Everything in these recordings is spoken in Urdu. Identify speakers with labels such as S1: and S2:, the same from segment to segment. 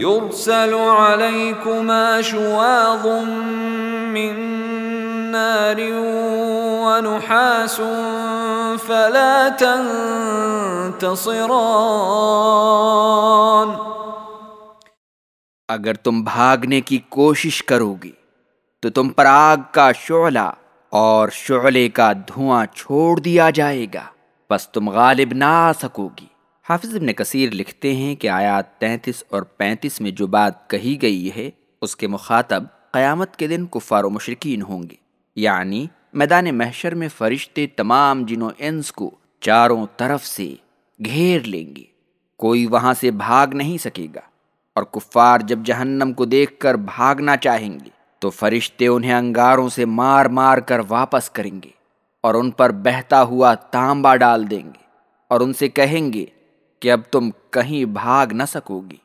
S1: يرسل عليكما شواظ من نار ونحاس فلا تنتصران.
S2: اگر تم بھاگنے کی کوشش کرو گی تو تم پر آگ کا شعلہ اور شعلے کا دھواں چھوڑ دیا جائے گا بس تم غالب نہ آ سکو گی۔ حافظ ابن کثیر لکھتے ہیں کہ آیات تینتیس اور پینتیس میں جو بات کہی گئی ہے، اس کے مخاطب قیامت کے دن کفار و مشرقین ہوں گے۔ یعنی میدان محشر میں فرشتے تمام جنوں انس کو چاروں طرف سے گھیر لیں گے۔ کوئی وہاں سے بھاگ نہیں سکے گا۔ اور کفار جب جہنم کو دیکھ کر بھاگنا چاہیں گے، تو فرشتے انہیں انگاروں سے مار مار کر واپس کریں گے اور ان پر بہتا ہوا تانبا ڈال دیں گے اور ان سے کہیں گے کہ اب تم کہیں بھاگ نہ سکو گی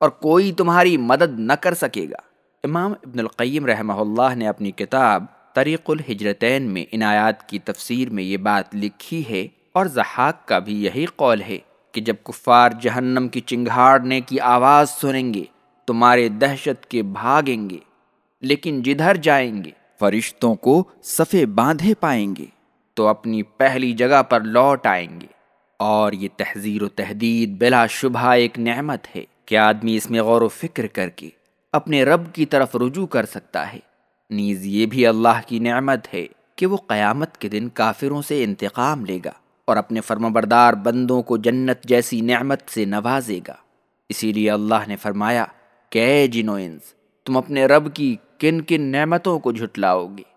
S2: اور کوئی تمہاری مدد نہ کر سکے گا۔ امام ابن القیم رحمہ اللہ نے اپنی کتاب طریق الحجرتین میں عنایات کی تفسیر میں یہ بات لکھی ہے اور زحاق کا بھی یہی قول ہے کہ جب کفار جہنم کی چنگھاڑنے کی آواز سنیں گے، تمہارے دہشت کے بھاگیں گے، لیکن جدھر جائیں گے، فرشتوں کو صفے باندھے پائیں گے، تو اپنی پہلی جگہ پر لوٹ آئیں گے۔ اور یہ تحذیر و تحدید بلا شبہ ایک نعمت ہے کہ آدمی اس میں غور و فکر کر کے اپنے رب کی طرف رجوع کر سکتا ہے۔ نیز یہ بھی اللہ کی نعمت ہے کہ وہ قیامت کے دن کافروں سے انتقام لے گا اور اپنے فرمبردار بندوں کو جنت جیسی نعمت سے نوازے گا۔ اسی لیے اللہ نے فرمایا کہ اے جنو انس، تم اپنے رب کی کن کن نعمتوں کو جھٹلاؤ گے۔